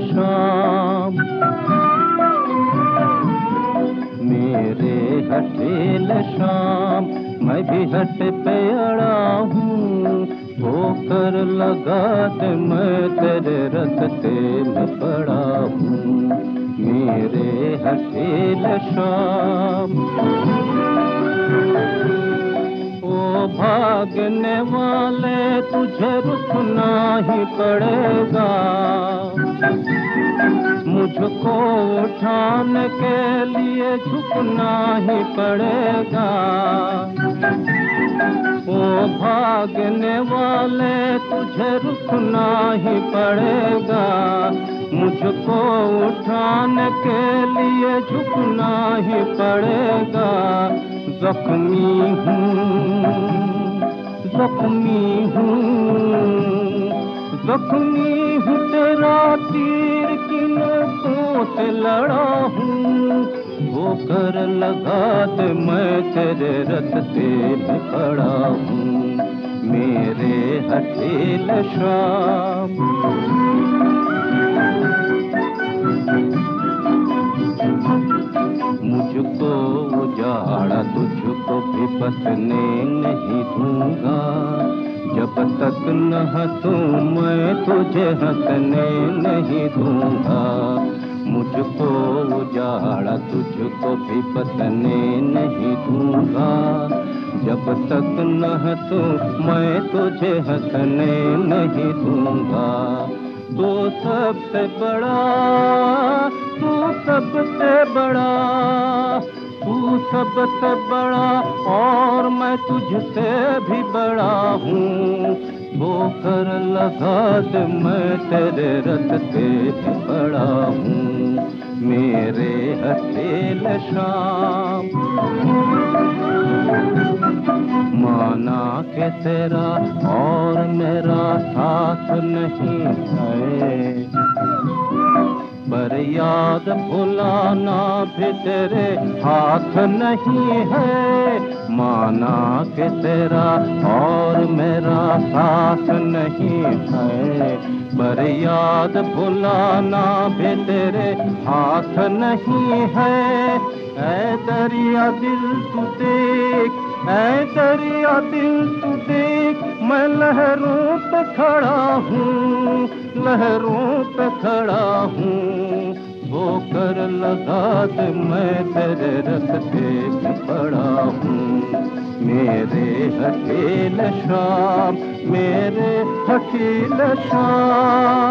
शाम। मेरे हठेल शाम, मैं भी हट पे अड़ा हूँ। होकर लगा दे मैं तेरे रस्ते में पड़ा हूँ। मेरे हठेल शाम। भागने वाले तुझे रुकना ही पड़ेगा। मुझको उठाने के लिए झुकना ही पड़ेगा। ओ भागने वाले तुझे रुकना ही पड़ेगा। मुझको उठाने के लिए झुकना ही पड़ेगा। जख्मी हूँ। जख्मी हूँ जख्मी हूँ तेरा तीर की नोकों से लड़ा हूँ। वो कर लगा दे मैं तेरे रस्ते में पड़ा हूँ, मेरे हठेल शाम बसने नहीं दूँगा। जब तक न हंसूं मैं तुझे हंसने नहीं दूँगा। मुझको उजाड़ा, तुझको भी बसने नहीं दूँगा। जब तक न हंसूं मैं तुझे हंसने नहीं दूँगा। तो सबसे बड़ा, तू सबसे बड़ा, तू सबसे बड़ा मैं तुझसे भी बड़ा हूँ। वो कर लगा दे मैं तेरे रस्ते पे बड़ा हूँ। मेरे हथेल शाम माना के तेरा और मेरा साथ नहीं है। पर याद भुलाना भी तेरे हाथ नहीं है। माना के तेरा और मेरा साथ नहीं है। पर याद भुलाना भी तेरे हाथ नहीं है। ऐ दरिया दिल तू देख ऐ दरिया दिल तू देख मैं लहरों पे खड़ा हूँ, लहरों पे खड़ा हूँ। वो कर लगा दे मैं तेरे रस्ते पे पड़ा हूँ। मेरे हकील शाम, मेरे हकील शाम।